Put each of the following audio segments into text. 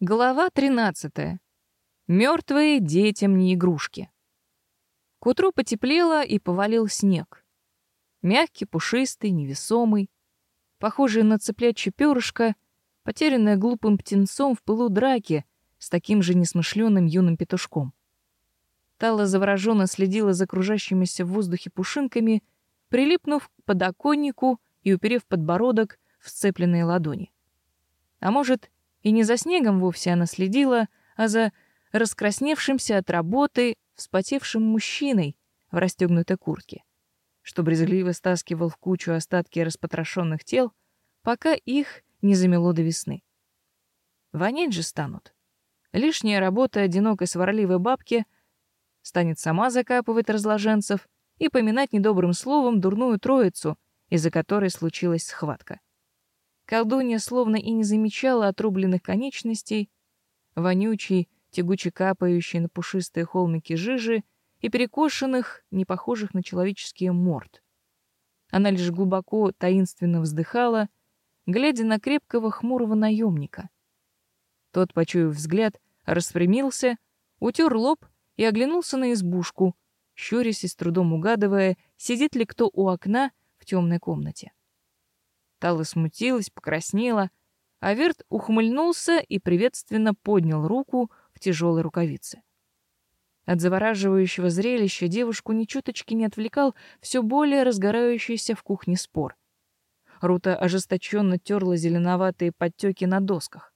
Глава 13. Мертвые детям не игрушки. К утру потеплело и повалил снег. Мягкий, пушистый, невесомый, похожий на цыплячье перышко, потерянное глупым птенцом в пылу драки с таким же несмышленым юным петушком. Тала завороженно следила за кружащимися в воздухе пушинками, прилипнув к подоконнику и уперев подбородок в сцепленные ладони. А может, и не за снегом вовсе она следила, а за раскрасневшимся от работы, вспотевшим мужчиной в расстегнутой куртке, что брезгливо стаскивал в кучу остатки распотрошенных тел, пока их не замело до весны. Вонять же станут. Лишняя работа одинокой сварливой бабки станет сама закапывать разложенцев и поминать недобрым словом дурную троицу, из-за которой случилась схватка. Колдунья словно и не замечала отрубленных конечностей, вонючей, тягуче капающей на пушистые холмики жижи и перекошенных, не похожих на человеческие морд. Она лишь глубоко, таинственно вздыхала, глядя на крепкого хмурого наемника. Тот, почуяв взгляд, распрямился, утер лоб и оглянулся на избушку, щурясь и с трудом угадывая, сидит ли кто у окна в темной комнате. Тала смутилась, покраснела, а Верт ухмыльнулся и приветственно поднял руку в тяжелой рукавице. От завораживающего зрелища девушку ни чуточки не отвлекал все более разгорающийся в кухне спор. Рута ожесточенно терла зеленоватые подтеки на досках.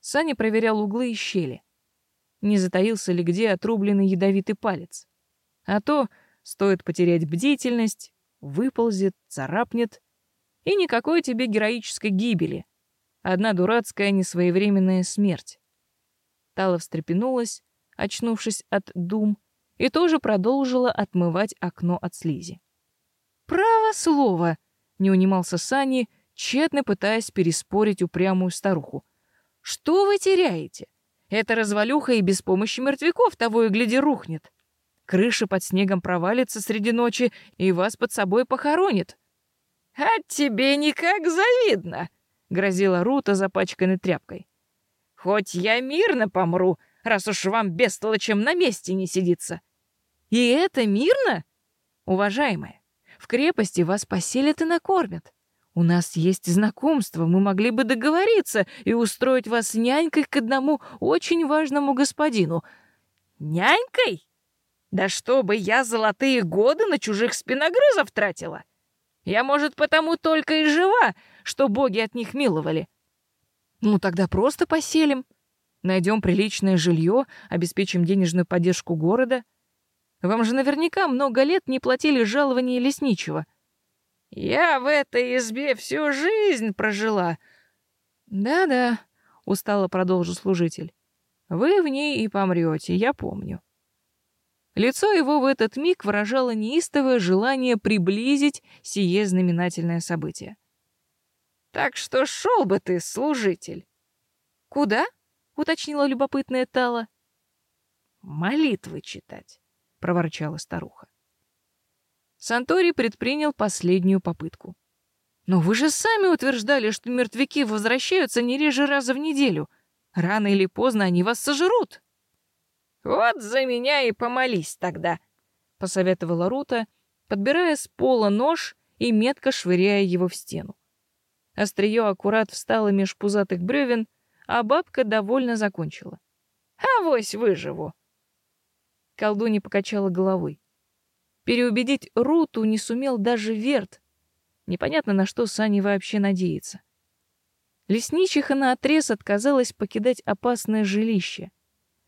Саня проверял углы и щели. Не затаился ли где отрубленный ядовитый палец. А то, стоит потерять бдительность, выползет, царапнет, и никакой тебе героической гибели. Одна дурацкая несвоевременная смерть. Тала встрепенулась, очнувшись от дум, и тоже продолжила отмывать окно от слизи. «Право слово!» — не унимался Сани, тщетно пытаясь переспорить упрямую старуху. «Что вы теряете? Эта развалюха и без помощи мертвяков того и гляди рухнет. Крыша под снегом провалится среди ночи и вас под собой похоронит. «А тебе никак завидно!» — грозила Рута запачканной тряпкой. «Хоть я мирно помру, раз уж вам бестолочем на месте не сидится». «И это мирно? Уважаемая, в крепости вас поселят и накормят. У нас есть знакомство, мы могли бы договориться и устроить вас нянькой к одному очень важному господину». «Нянькой? Да чтобы я золотые годы на чужих спиногрызов тратила!» Я, может, потому только и жива, что боги от них миловали. Ну тогда просто поселим. Найдем приличное жилье, обеспечим денежную поддержку города. Вам же наверняка много лет не платили жалования лесничего. Я в этой избе всю жизнь прожила. Да-да, устало продолжил служитель. Вы в ней и помрете, я помню. Лицо его в этот миг выражало неистовое желание приблизить сие знаменательное событие. «Так что шел бы ты, служитель!» «Куда?» — уточнила любопытная Тала. «Молитвы читать», — проворчала старуха. Сантори предпринял последнюю попытку. «Но вы же сами утверждали, что мертвяки возвращаются не реже раза в неделю. Рано или поздно они вас сожрут». «Вот за меня и помолись тогда», — посоветовала Рута, подбирая с пола нож и метко швыряя его в стену. Острие аккурат встало меж пузатых бревен, а бабка довольно закончила. «Авось выживу!» Колдунья покачала головой. Переубедить Руту не сумел даже Верт. Непонятно, на что Сани вообще надеется. Лесничиха наотрез отказалась покидать опасное жилище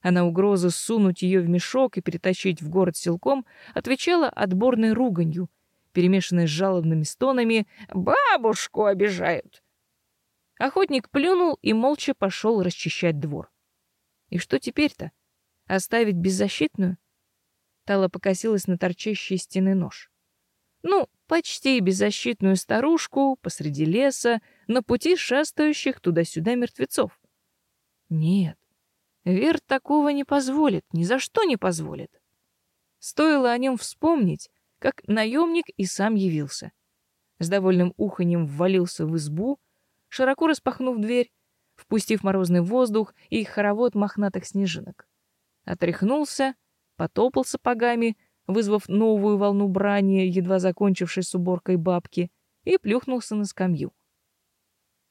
а на угрозу сунуть ее в мешок и перетащить в город силком отвечала отборной руганью, перемешанной с жалобными стонами «Бабушку обижают!». Охотник плюнул и молча пошел расчищать двор. И что теперь-то? Оставить беззащитную? Тала покосилась на торчащий из стены нож. Ну, почти беззащитную старушку посреди леса, на пути шастающих туда-сюда мертвецов. Нет, Верт такого не позволит, ни за что не позволит. Стоило о нем вспомнить, как наемник и сам явился. С довольным уханьем ввалился в избу, широко распахнув дверь, впустив морозный воздух и хоровод мохнатых снежинок. Отряхнулся, потопал сапогами, вызвав новую волну брани, едва закончившей с уборкой бабки, и плюхнулся на скамью.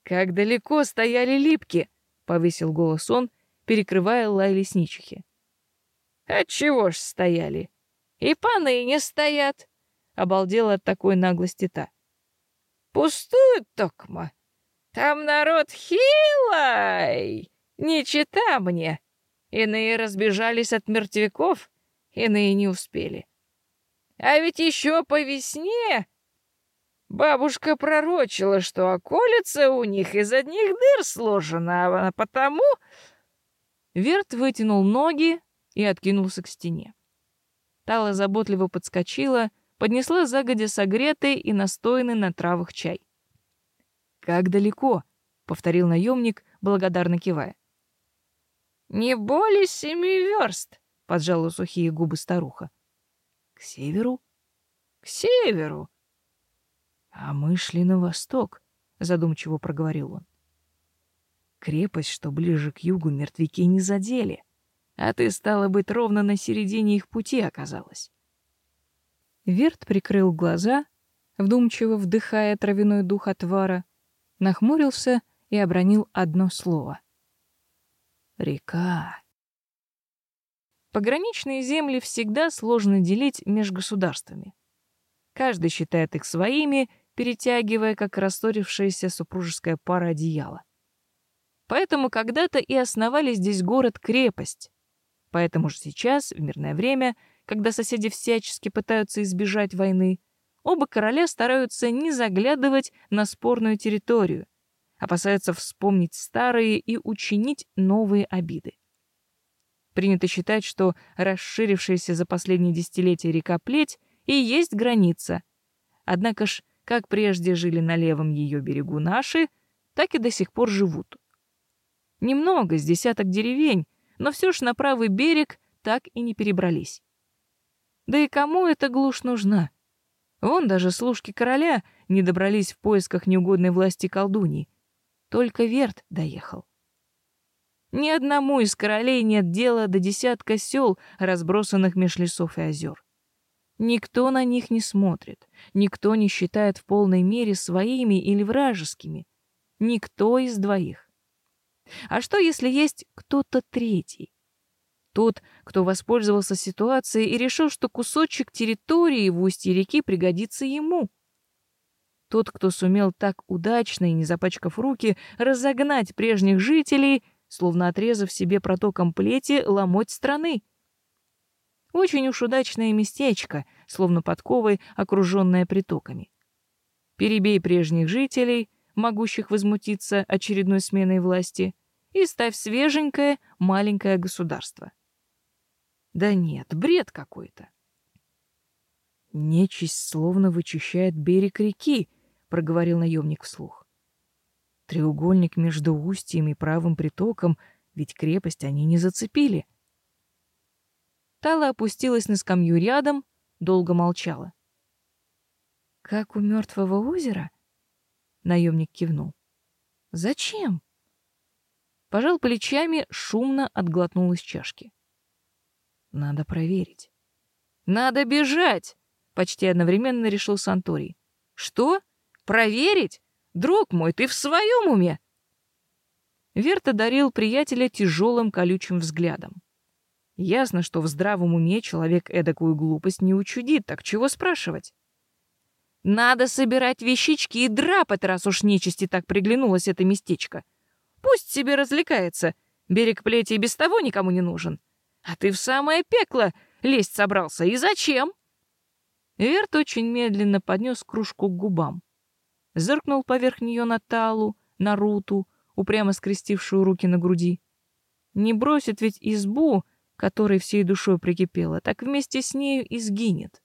«Как далеко стояли липки!» — повысил голос он, перекрывая лай лесничихи. «Отчего ж стояли? И поныне стоят!» — обалдела от такой наглости та. «Пустуют, токма! Там народ хилой! Не чита мне! Иные разбежались от мертвяков, иные не успели. А ведь еще по весне бабушка пророчила, что околица у них из одних дыр сложена, а потому... Верт вытянул ноги и откинулся к стене. Тала заботливо подскочила, поднесла загодя согретый и настойный на травах чай. «Как далеко?» — повторил наемник, благодарно кивая. «Не более семи верст», — поджала сухие губы старуха. «К северу?» «К северу». «А мы шли на восток», — задумчиво проговорил он. «Крепость, что ближе к югу, мертвяки не задели, а ты, стала быть, ровно на середине их пути оказалась». Верт прикрыл глаза, вдумчиво вдыхая травяной дух отвара, нахмурился и обронил одно слово. Река. Пограничные земли всегда сложно делить между государствами. Каждый считает их своими, перетягивая, как расторившаяся супружеская пара одеяла. Поэтому когда-то и основали здесь город-крепость. Поэтому же сейчас, в мирное время, когда соседи всячески пытаются избежать войны, оба короля стараются не заглядывать на спорную территорию, опасаются вспомнить старые и учинить новые обиды. Принято считать, что расширившаяся за последние десятилетия река Плеть и есть граница. Однако ж, как прежде жили на левом ее берегу наши, так и до сих пор живут. Немного, с десяток деревень, но все ж на правый берег так и не перебрались. Да и кому эта глушь нужна? Вон даже служки короля не добрались в поисках неугодной власти колдуньи. Только Верт доехал. Ни одному из королей нет дела до десятка сел, разбросанных меж лесов и озер. Никто на них не смотрит, никто не считает в полной мере своими или вражескими. Никто из двоих. А что, если есть кто-то третий? Тот, кто воспользовался ситуацией и решил, что кусочек территории в устье реки пригодится ему. Тот, кто сумел так удачно и не запачкав руки разогнать прежних жителей, словно отрезав себе протоком плети, ломоть страны. Очень уж удачное местечко, словно подковой, окруженное притоками. Перебей прежних жителей, могущих возмутиться очередной сменой власти, и ставь свеженькое маленькое государство. Да нет, бред какой-то. Нечисть словно вычищает берег реки, проговорил наемник вслух. Треугольник между устьем и правым притоком, ведь крепость они не зацепили. Тала опустилась на скамью рядом, долго молчала. Как у мертвого озера? Наемник кивнул. Зачем? Пожал плечами, шумно отглотнул из чашки. Надо проверить. Надо бежать, почти одновременно решил Санторий. Что? Проверить? Друг мой, ты в своем уме? Верт одарил приятеля тяжелым колючим взглядом. Ясно, что в здравом уме человек эдакую глупость не учудит, так чего спрашивать? Надо собирать вещички и драпать, раз уж нечисти так приглянулось это местечко. Пусть себе развлекается. Берег плети и без того никому не нужен. А ты в самое пекло лезть собрался. И зачем? Верт очень медленно поднес кружку к губам. Зыркнул поверх нее на Талу, на Руту, упрямо скрестившую руки на груди. Не бросит ведь избу, которой всей душой прикипела, так вместе с нею и сгинет.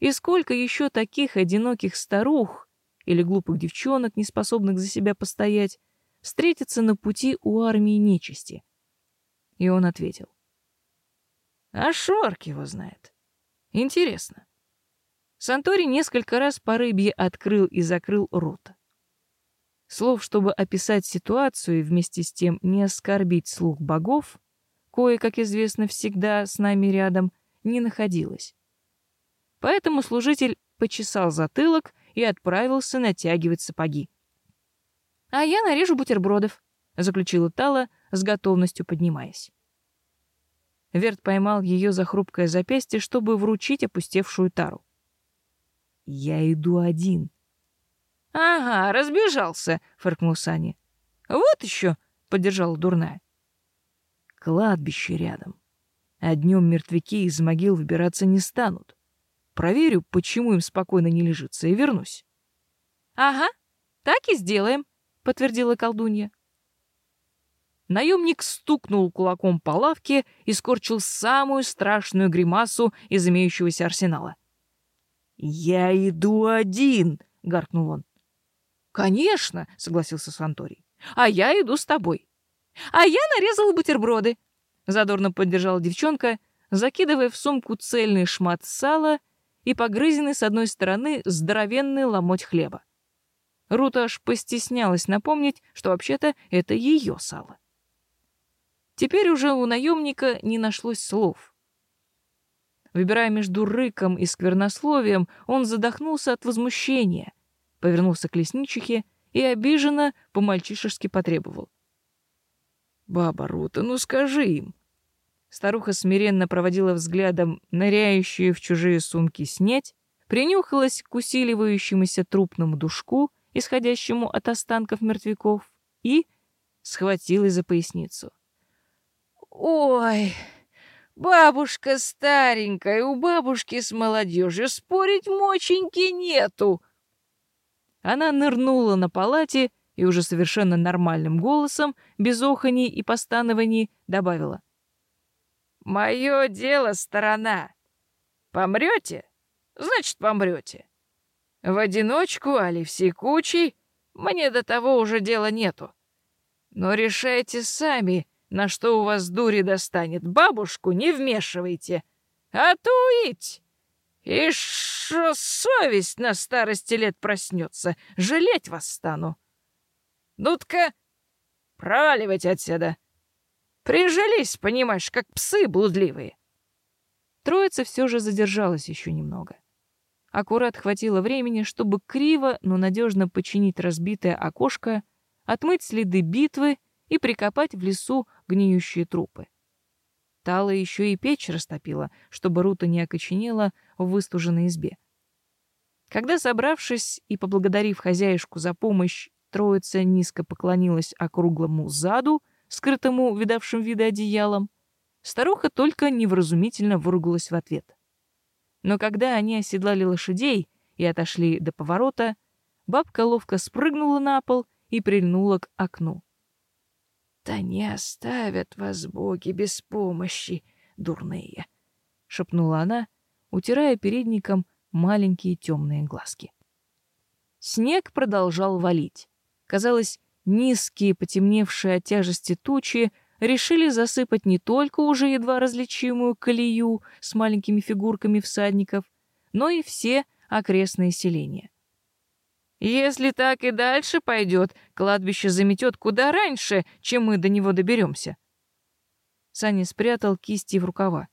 И сколько еще таких одиноких старух или глупых девчонок, не способных за себя постоять, встретится на пути у армии нечисти? И он ответил. А Шорк его знает. Интересно. Сантори несколько раз по рыбье открыл и закрыл рот. Слов, чтобы описать ситуацию и вместе с тем не оскорбить слух богов, кое, как известно, всегда с нами рядом, не находилось. Поэтому служитель почесал затылок и отправился натягивать сапоги. «А я нарежу бутербродов», — заключила Тала, с готовностью поднимаясь. Верт поймал ее за хрупкое запястье, чтобы вручить опустевшую тару. «Я иду один». «Ага, разбежался», — фыркнул Саня. «Вот еще», — поддержала дурная. «Кладбище рядом. А днем мертвяки из могил выбираться не станут. Проверю, почему им спокойно не лежится, и вернусь». «Ага, так и сделаем», — подтвердила колдунья. Наемник стукнул кулаком по лавке и скорчил самую страшную гримасу из имеющегося арсенала. «Я иду один!» — гаркнул он. «Конечно!» — согласился Санторий. «А я иду с тобой. А я нарезала бутерброды!» Задорно поддержала девчонка, закидывая в сумку цельный шмат сала и погрызенный с одной стороны здоровенный ломоть хлеба. Рута аж постеснялась напомнить, что вообще-то это ее сало. Теперь уже у наемника не нашлось слов. Выбирая между рыком и сквернословием, он задохнулся от возмущения, повернулся к лесничихе и обиженно по-мальчишески потребовал. «Баба Рута, ну скажи им!» Старуха смиренно проводила взглядом ныряющую в чужие сумки снять, принюхалась к усиливающемуся трупному душку, исходящему от останков мертвяков, и схватилась за поясницу. «Ой, бабушка старенькая, у бабушки с молодежью спорить моченьки нету!» Она нырнула на палате и уже совершенно нормальным голосом, без оханий и постанований, добавила. «Мое дело сторона. Помрете? Значит, помрете. В одиночку, али всей кучей, мне до того уже дела нету. Но решайте сами, на что у вас дури достанет. Бабушку не вмешивайте. А то ить! И что совесть на старости лет проснется. Жалеть вас стану. Ну-ка, проваливайте отсюда. Прижились, понимаешь, как псы блудливые. Троица все же задержалась еще немного. Аккурат хватило времени, чтобы криво, но надежно починить разбитое окошко, отмыть следы битвы и прикопать в лесу гниющие трупы. Тала еще и печь растопила, чтобы Рута не окоченела в выстуженной избе. Когда, собравшись и поблагодарив хозяюшку за помощь, троица низко поклонилась округлому заду, скрытому видавшим виды одеялом, старуха только невразумительно выругалась в ответ. Но когда они оседлали лошадей и отошли до поворота, бабка ловко спрыгнула на пол и прильнула к окну. «Да не оставят вас боги без помощи, дурные!» — шепнула она, утирая передником маленькие темные глазки. Снег продолжал валить. Казалось, низкие, потемневшие от тяжести тучи решили засыпать не только уже едва различимую колею с маленькими фигурками всадников, но и все окрестные селения. Если так и дальше пойдет, кладбище заметет куда раньше, чем мы до него доберемся. Саня спрятал кисти в рукава.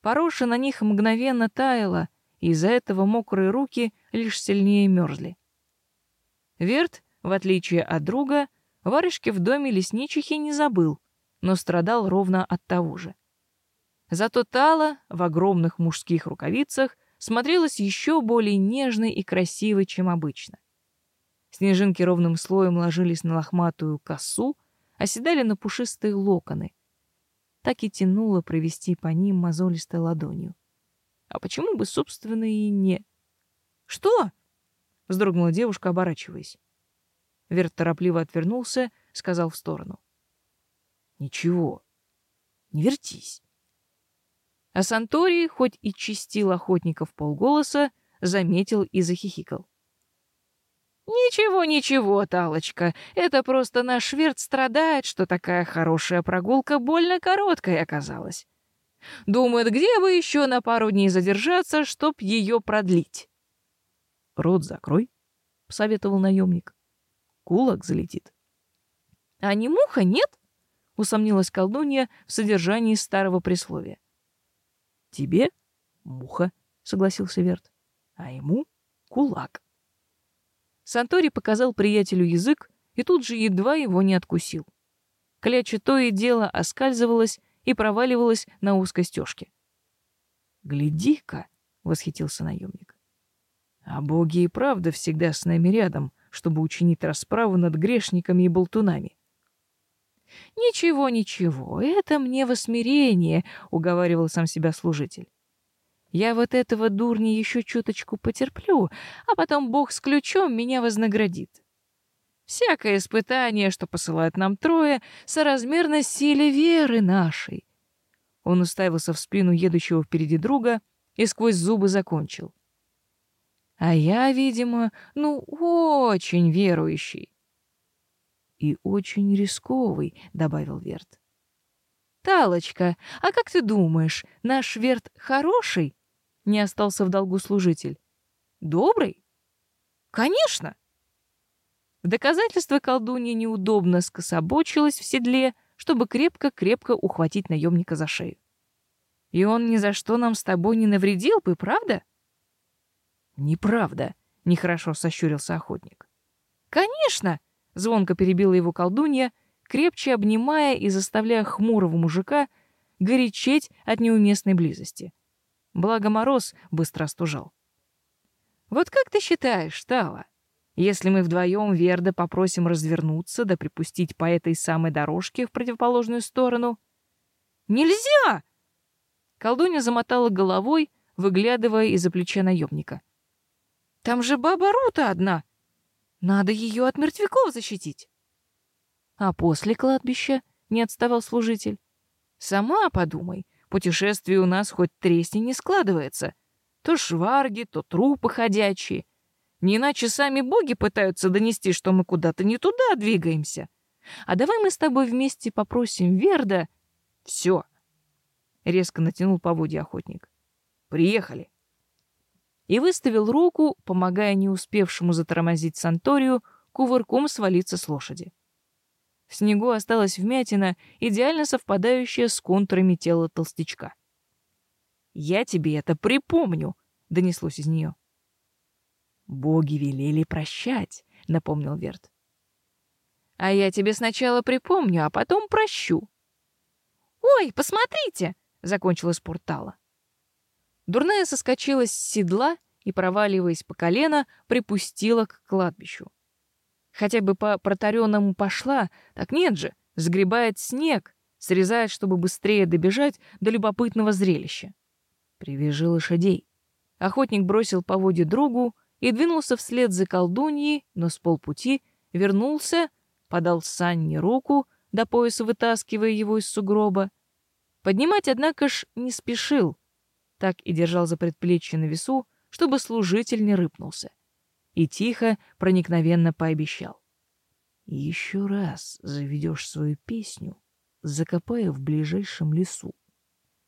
Пороша на них мгновенно таяла, и из-за этого мокрые руки лишь сильнее мерзли. Верт, в отличие от друга, варежки в доме лесничихи не забыл, но страдал ровно от того же. Зато Тала в огромных мужских рукавицах смотрелась еще более нежной и красивой, чем обычно. Снежинки ровным слоем ложились на лохматую косу, оседали на пушистые локоны. Так и тянуло провести по ним мозолистой ладонью. А почему бы, собственно, и не... «Что?» — вздрогнула девушка, оборачиваясь. Верт торопливо отвернулся, сказал в сторону. «Ничего, не вертись». А Санторий, хоть и чистил охотников полголоса, заметил и захихикал. «Ничего, ничего, Талочка, это просто наш шверт страдает, что такая хорошая прогулка больно короткой оказалась. Думает, где бы еще на пару дней задержаться, чтоб ее продлить». «Рот закрой», — посоветовал наемник. Кулак залетит. А не муха, нет? Усомнилась колдунья в содержании старого присловия. Тебе муха, согласился Верт, а ему кулак. Сантори показал приятелю язык и тут же едва его не откусил. Кляча то и дело оскальзывалась и проваливалась на узкой стежке. «Гляди-ка!» — восхитился наемник. «А боги и правда всегда с нами рядом, чтобы учинить расправу над грешниками и болтунами». «Ничего, ничего, это мне во смирение», — уговаривал сам себя служитель. «Я вот этого дурня еще чуточку потерплю, а потом бог с ключом меня вознаградит. Всякое испытание, что посылают нам трое, соразмерно силе веры нашей». Он уставился в спину едущего впереди друга и сквозь зубы закончил. А я, видимо, ну, очень верующий. И очень рисковый, добавил Верт. Талочка, а как ты думаешь, наш Верт хороший? Не остался в долгу служитель. Добрый? Конечно. В доказательство колдунья неудобно скособочилась в седле, чтобы крепко-крепко ухватить наемника за шею. И он ни за что нам с тобой не навредил бы, правда? Неправда, нехорошо сощурился охотник. Конечно, звонко перебила его колдунья, крепче обнимая и заставляя хмурого мужика горячеть от неуместной близости. Благо мороз быстро остужал. Вот как ты считаешь, Тала, если мы вдвоем Верда попросим развернуться да припустить по этой самой дорожке в противоположную сторону? Нельзя! Колдунья замотала головой, выглядывая из-за плеча наемника. Там же баба Рута одна. Надо ее от мертвяков защитить. А после кладбища не отставал служитель. Сама подумай, путешествие у нас хоть тресни не складывается. То шварги, то трупы ходячие. Не иначе сами боги пытаются донести, что мы куда-то не туда двигаемся. А давай мы с тобой вместе попросим Верда. Все. Резко натянул поводья охотник. Приехали и выставил руку, помогая не успевшему затормозить Санторию кувырком свалиться с лошади. В снегу осталась вмятина, идеально совпадающая с контурами тела толстячка. «Я тебе это припомню», — донеслось из нее. «Боги велели прощать», — напомнил Верт. «А я тебе сначала припомню, а потом прощу». «Ой, посмотрите!» — закончила спортала. Дурная соскочила с седла и, проваливаясь по колено, припустила к кладбищу. Хотя бы по протаренному пошла, так нет же, сгребает снег, срезает, чтобы быстрее добежать до любопытного зрелища. Привяжи лошадей. Охотник бросил поводья другу и двинулся вслед за колдуньей, но с полпути вернулся, подал Санне руку, до пояса вытаскивая его из сугроба. Поднимать, однако ж, не спешил, так и держал за предплечье на весу, чтобы служитель не рыпнулся. И тихо, проникновенно пообещал. «Еще раз заведешь свою песню, закопаю в ближайшем лесу».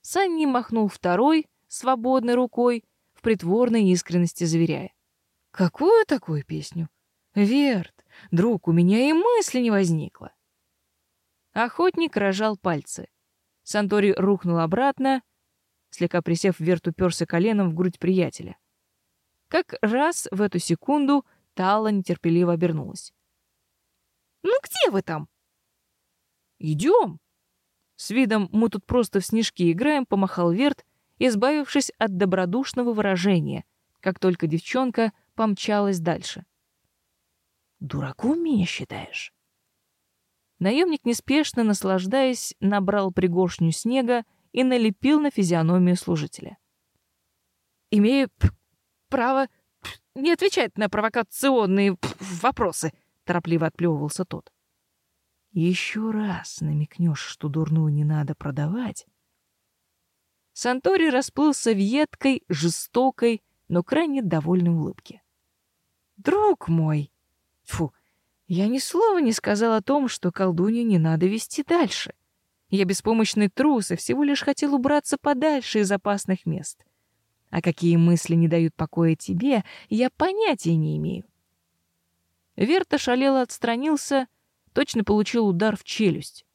Санни махнул второй, свободной рукой, в притворной искренности заверяя. «Какую такую песню? Верт, друг, у меня и мысли не возникло». Охотник рожал пальцы. Сантори рухнул обратно, слегка присев вверх, уперся коленом в грудь приятеля. Как раз в эту секунду Тала нетерпеливо обернулась. «Ну где вы там?» «Идем!» С видом «мы тут просто в снежки играем» помахал Верт, избавившись от добродушного выражения, как только девчонка помчалась дальше. «Дураком меня считаешь?» Наемник, неспешно наслаждаясь, набрал пригоршню снега и налепил на физиономию служителя. «Имею право не отвечать на провокационные вопросы», — торопливо отплевывался тот. «Еще раз намекнешь, что дурную не надо продавать». Сантори расплылся в едкой, жестокой, но крайне довольной улыбке. «Друг мой! Фу, я ни слова не сказал о том, что колдунью не надо вести дальше. Я беспомощный трус и всего лишь хотел убраться подальше из опасных мест. А какие мысли не дают покоя тебе, я понятия не имею. Верта шалело отстранился, точно получил удар в челюсть.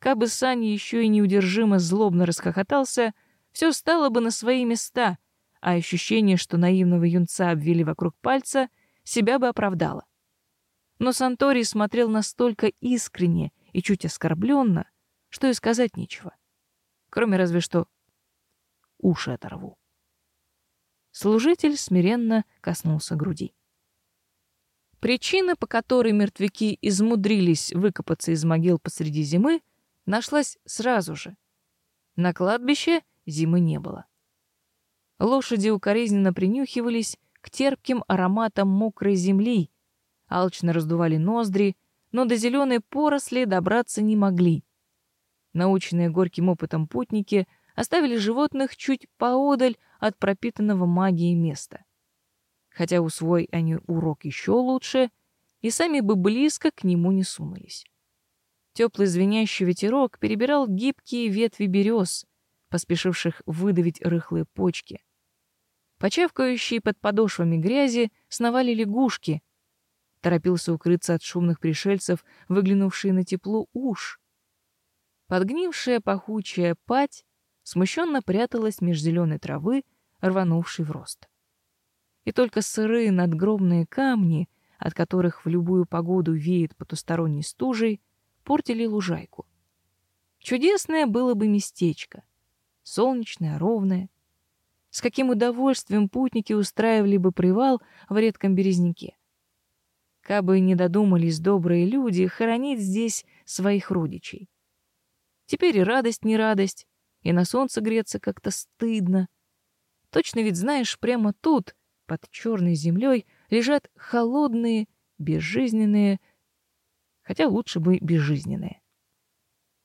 Кабы Саня еще и неудержимо злобно расхохотался, все стало бы на свои места, а ощущение, что наивного юнца обвели вокруг пальца, себя бы оправдало. Но Санторий смотрел настолько искренне и чуть оскорбленно, что и сказать нечего. Кроме разве что уши оторву. Служитель смиренно коснулся груди. Причина, по которой мертвяки измудрились выкопаться из могил посреди зимы, нашлась сразу же. На кладбище зимы не было. Лошади укоризненно принюхивались к терпким ароматам мокрой земли, алчно раздували ноздри, но до зеленой поросли добраться не могли. Наученные горьким опытом путники оставили животных чуть поодаль от пропитанного магией места хотя усвой они урок еще лучше, и сами бы близко к нему не сунулись. Теплый звенящий ветерок перебирал гибкие ветви берез, поспешивших выдавить рыхлые почки. Почавкающие под подошвами грязи сновали лягушки. Торопился укрыться от шумных пришельцев, выглянувший на тепло уж. Подгнившая пахучая пать смущенно пряталась меж зеленой травы, рванувшей в рост и только сырые надгробные камни, от которых в любую погоду веет потусторонней стужей, портили лужайку. Чудесное было бы местечко. Солнечное, ровное. С каким удовольствием путники устраивали бы привал в редком березняке. Кабы не додумались добрые люди хоронить здесь своих родичей. Теперь и радость не радость, и на солнце греться как-то стыдно. Точно ведь знаешь, прямо тут — под черной землей лежат холодные, безжизненные, хотя лучше бы безжизненные.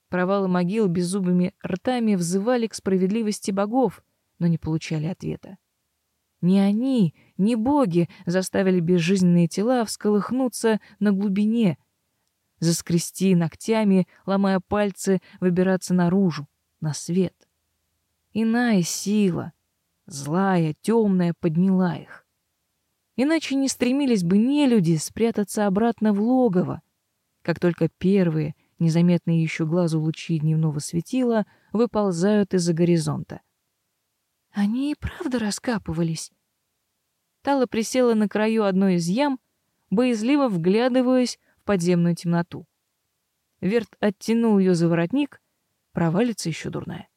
Провалы могил беззубыми ртами взывали к справедливости богов, но не получали ответа. Не они, не боги заставили безжизненные тела всколыхнуться на глубине, заскрести ногтями, ломая пальцы, выбираться наружу, на свет. Иная сила — злая, темная, подняла их. Иначе не стремились бы не люди спрятаться обратно в логово, как только первые, незаметные еще глазу лучи дневного светила, выползают из-за горизонта. Они и правда раскапывались. Тала присела на краю одной из ям, боязливо вглядываясь подземную темноту. Верт оттянул ее за воротник, провалится еще дурная.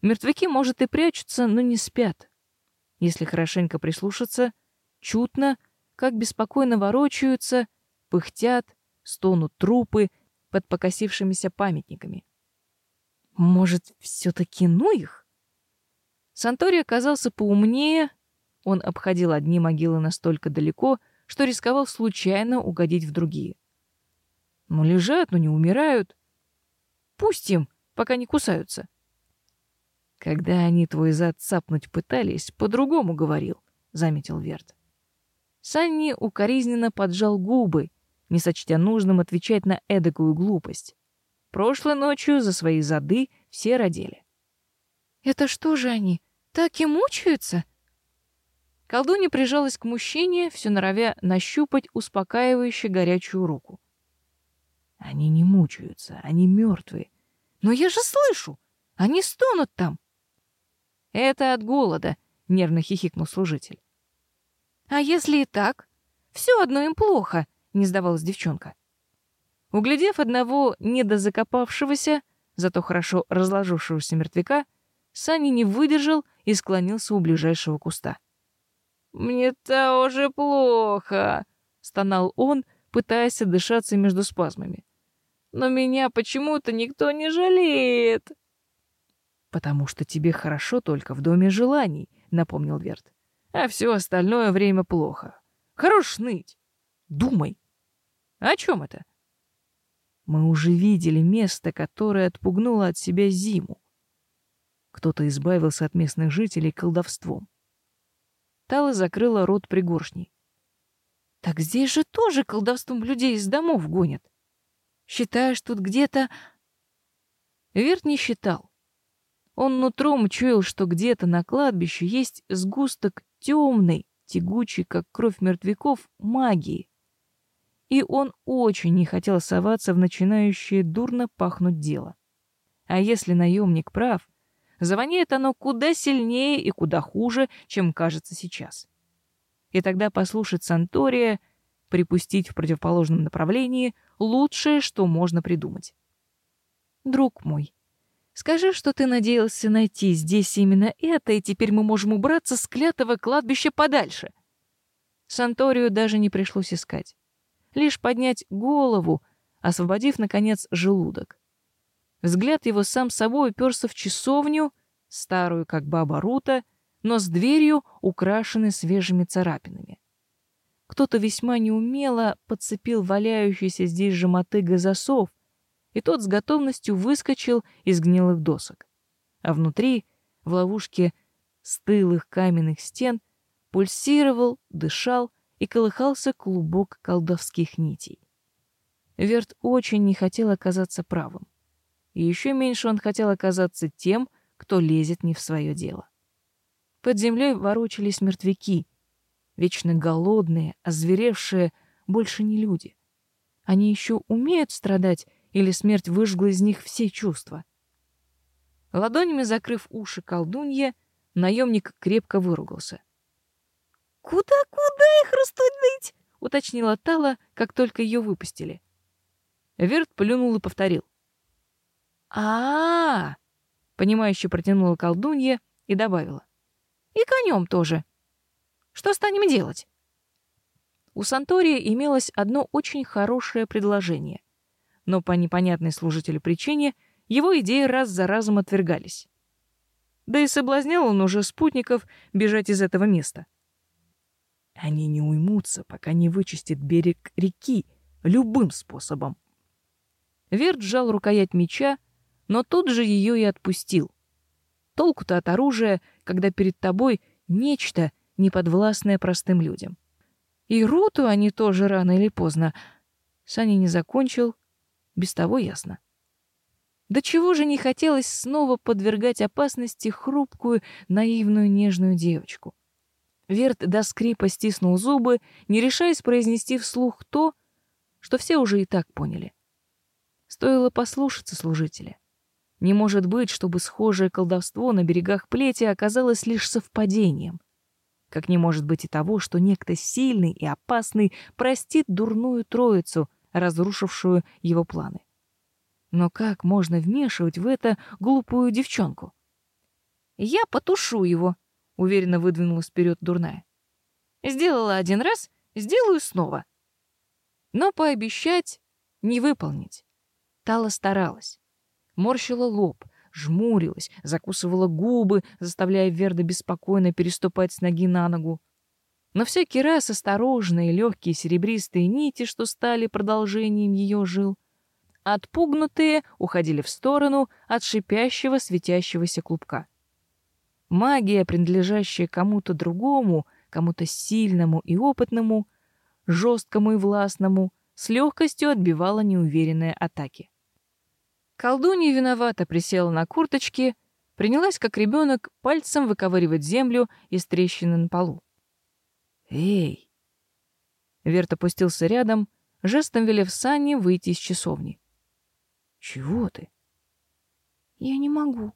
Мертвяки, может, и прячутся, но не спят. Если хорошенько прислушаться, чутно, как беспокойно ворочаются, пыхтят, стонут трупы под покосившимися памятниками. Может, все-таки ну их? Сантори оказался поумнее, он обходил одни могилы настолько далеко, что рисковал случайно угодить в другие. Ну, лежат, но не умирают. Пусть им, пока не кусаются. Когда они твой зад цапнуть пытались, по-другому говорил, заметил Верт. Санни укоризненно поджал губы, не сочтя нужным отвечать на эдакую глупость. Прошлой ночью за свои зады все родили. Это что же они, так и мучаются? Колдунья прижалась к мужчине, все норовя нащупать успокаивающе горячую руку. Они не мучаются, они мертвые. Но я же слышу, они стонут там. Это от голода, нервно хихикнул служитель. А если и так? Все одно им плохо, не сдавалась девчонка. Углядев одного недозакопавшегося, зато хорошо разложившегося мертвяка, Сани не выдержал и склонился у ближайшего куста. «Мне тоже плохо», — стонал он, пытаясь дышаться между спазмами. «Но меня почему-то никто не жалеет» потому что тебе хорошо только в доме желаний, напомнил Верт. А все остальное время плохо. Хорош ныть. Думай. О чем это? Мы уже видели место, которое отпугнуло от себя зиму. Кто-то избавился от местных жителей колдовством. Тала закрыла рот пригоршней. Так здесь же тоже колдовством людей из домов гонят. Считаешь, тут где-то... Верт не считал. Он нутром чуял, что где-то на кладбище есть сгусток темной, тягучей, как кровь мертвяков, магии, и он очень не хотел соваться в начинающее дурно пахнуть дело. А если наемник прав, завоняет оно куда сильнее и куда хуже, чем кажется сейчас. И тогда послушать Сантория, припустить в противоположном направлении — лучшее, что можно придумать. «Друг мой, скажи, что ты надеялся найти здесь именно это, и теперь мы можем убраться с клятого кладбища подальше». Санторию даже не пришлось искать. Лишь поднять голову, освободив, наконец, желудок. Взгляд его сам собой уперся в часовню, старую, как баба Рута, но с дверью, украшенной свежими царапинами. Кто-то весьма неумело подцепил валяющийся здесь же мотыга засов, и тот с готовностью выскочил из гнилых досок. А внутри, в ловушке стылых каменных стен, пульсировал, дышал и колыхался клубок колдовских нитей. Верт очень не хотел оказаться правым. И еще меньше он хотел оказаться тем, кто лезет не в свое дело. Под землей ворочались мертвяки, вечно голодные, озверевшие, больше не люди. Они еще умеют страдать, или смерть выжгла из них все чувства? Ладонями закрыв уши колдунье, наемник крепко выругался. «Куда-куда их растудить?» — уточнила Тала, как только ее выпустили. Верт плюнул и повторил а, -а, -а понимающе протянула колдунья и добавила. «И конем тоже. Что станем делать?» У Сантория имелось одно очень хорошее предложение, но по непонятной служителю причине его идеи раз за разом отвергались. Да и соблазнял он уже спутников бежать из этого места. Они не уймутся, пока не вычистит берег реки любым способом. Верт сжал рукоять меча, но тут же ее и отпустил. Толку-то от оружия, когда перед тобой нечто, неподвластное простым людям. И Руту они тоже рано или поздно. Саня не закончил, без того ясно. Да чего же не хотелось снова подвергать опасности хрупкую, наивную, нежную девочку. Верт до скрипа стиснул зубы, не решаясь произнести вслух то, что все уже и так поняли. Стоило послушаться служителя. Не может быть, чтобы схожее колдовство на берегах плети оказалось лишь совпадением. Как не может быть и того, что некто сильный и опасный простит дурную троицу, разрушившую его планы. Но как можно вмешивать в это глупую девчонку? «Я потушу его», — уверенно выдвинулась вперед дурная. «Сделала один раз, сделаю снова». Но пообещать — не выполнить. Тала старалась морщила лоб, жмурилась, закусывала губы, заставляя Верда беспокойно переступать с ноги на ногу. Но всякий раз осторожные легкие серебристые нити, что стали продолжением ее жил, отпугнутые, уходили в сторону от шипящего светящегося клубка. Магия, принадлежащая кому-то другому, кому-то сильному и опытному, жесткому и властному, с легкостью отбивала неуверенные атаки. Колдунья виновато присела на курточки, принялась, как ребенок, пальцем выковыривать землю из трещины на полу. «Эй!» Верт опустился рядом, жестом велев Санне выйти из часовни. «Чего ты?» «Я не могу».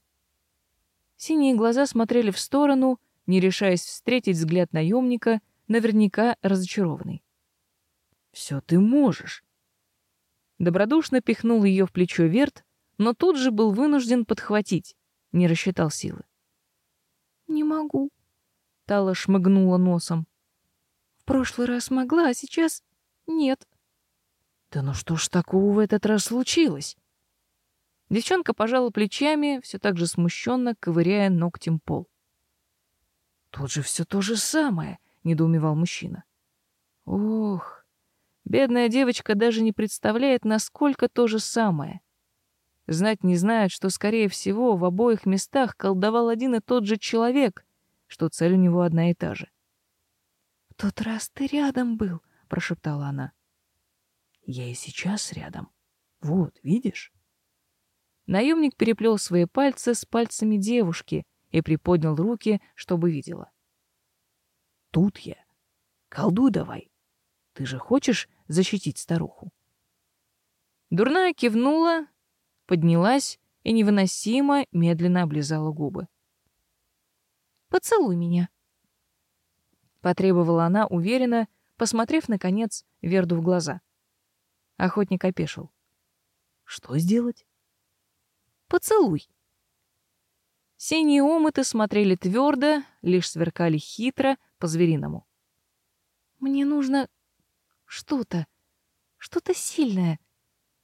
Синие глаза смотрели в сторону, не решаясь встретить взгляд наемника, наверняка разочарованный. «Все ты можешь!» Добродушно пихнул ее в плечо Верт, но тут же был вынужден подхватить, не рассчитал силы. «Не могу», — Тала шмыгнула носом. «В прошлый раз могла, а сейчас нет». «Да ну что ж такого в этот раз случилось?» Девчонка пожала плечами, все так же смущенно ковыряя ногтем пол. «Тут же все то же самое», — недоумевал мужчина. «Ох, бедная девочка даже не представляет, насколько то же самое. Знать не знает, что, скорее всего, в обоих местах колдовал один и тот же человек, что цель у него одна и та же. «В тот раз ты рядом был», — прошептала она. «Я и сейчас рядом. Вот, видишь?» Наемник переплел свои пальцы с пальцами девушки и приподнял руки, чтобы видела. «Тут я. Колдуй давай. Ты же хочешь защитить старуху? Дурная кивнула, поднялась и невыносимо медленно облизала губы. «Поцелуй меня», — потребовала она уверенно, посмотрев, наконец, Верду в глаза. Охотник опешил. «Что сделать?» «Поцелуй». Синие омыты смотрели твердо, лишь сверкали хитро, по-звериному. «Мне нужно что-то, что-то сильное.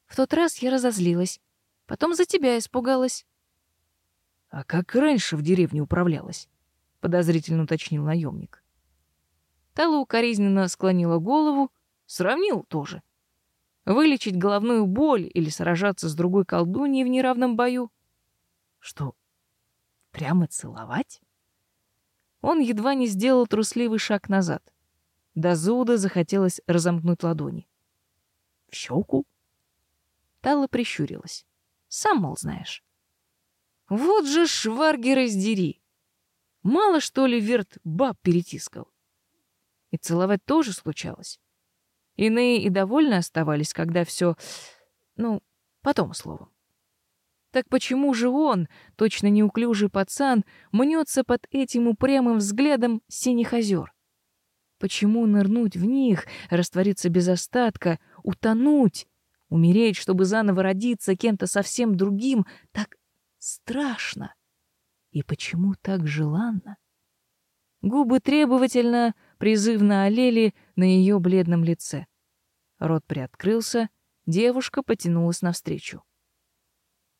В тот раз я разозлилась, потом за тебя испугалась». «А как раньше в деревне управлялась?» — подозрительно уточнил наемник. Тала укоризненно склонила голову, сравнил тоже. Вылечить головную боль или сражаться с другой колдуньей в неравном бою? Что, Прямо целовать? Он едва не сделал трусливый шаг назад. До зуда захотелось разомкнуть ладони. В щеку? Тала прищурилась. Сам, мол, знаешь. Вот же шварги раздери. Мало, что ли, Верт баб перетискал. И целовать тоже случалось. Иные и довольны оставались, когда все, ну, потом словом. Так почему же он, точно неуклюжий пацан, мнется под этим упрямым взглядом синих озер? Почему нырнуть в них, раствориться без остатка, утонуть, умереть, чтобы заново родиться кем-то совсем другим, так страшно? И почему так желанно? Губы требовательно, призывно олели на ее бледном лице. Рот приоткрылся, девушка потянулась навстречу.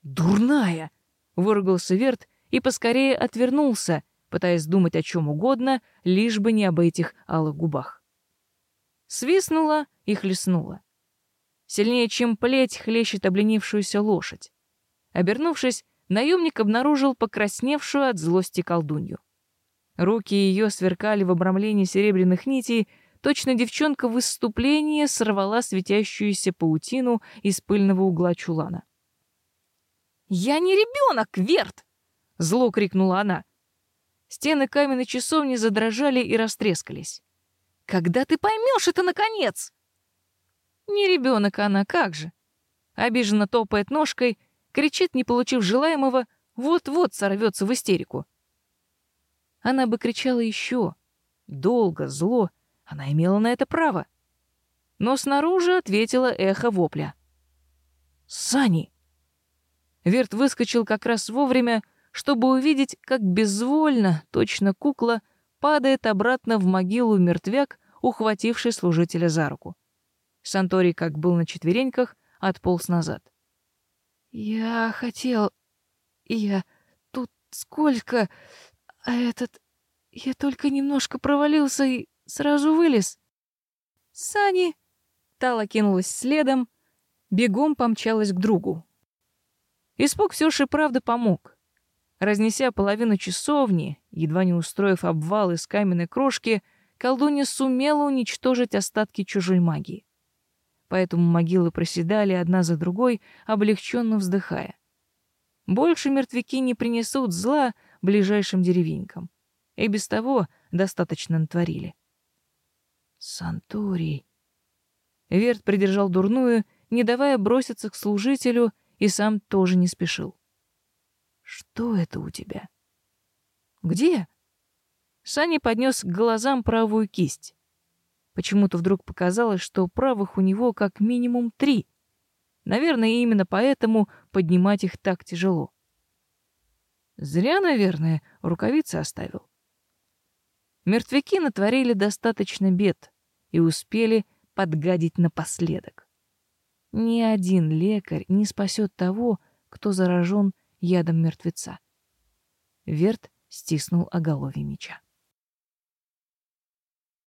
«Дурная!» — выругался Верт и поскорее отвернулся, пытаясь думать о чем угодно, лишь бы не об этих алых губах. Свистнула и хлестнула. Сильнее, чем плеть, хлещет обленившуюся лошадь. Обернувшись, наемник обнаружил покрасневшую от злости колдунью. Руки ее сверкали в обрамлении серебряных нитей, точно девчонка в выступлении сорвала светящуюся паутину из пыльного угла чулана. «Я не ребенок, Верт!» — зло крикнула она. Стены каменной часовни задрожали и растрескались. «Когда ты поймешь это, наконец?» Не ребенок она, как же. Обиженно топает ножкой, кричит, не получив желаемого, вот-вот сорвется в истерику. Она бы кричала еще. Долго, зло. Она имела на это право. Но снаружи ответила эхо вопля. «Сани!» Верт выскочил как раз вовремя, чтобы увидеть, как безвольно, точно кукла, падает обратно в могилу мертвяк, ухвативший служителя за руку. Санторий, как был на четвереньках, отполз назад. «Я хотел... Я... Тут сколько... А этот... Я только немножко провалился и сразу вылез. Сани...» Тала кинулась следом, бегом помчалась к другу. Испуг все же правда помог. Разнеся половину часовни, едва не устроив обвал из каменной крошки, колдунья сумела уничтожить остатки чужой магии. Поэтому могилы проседали одна за другой, облегченно вздыхая. Больше мертвяки не принесут зла ближайшим деревенькам. И без того достаточно натворили. Санторий. Верт придержал дурную, не давая броситься к служителю и сам тоже не спешил. «Что это у тебя?» «Где?» Сани поднес к глазам правую кисть. Почему-то вдруг показалось, что правых у него как минимум три. Наверное, именно поэтому поднимать их так тяжело. Зря, наверное, рукавицы оставил. Мертвяки натворили достаточно бед и успели подгадить напоследок. Ни один лекарь не спасет того, кто заражен ядом мертвеца. Верт стиснул оголовье меча.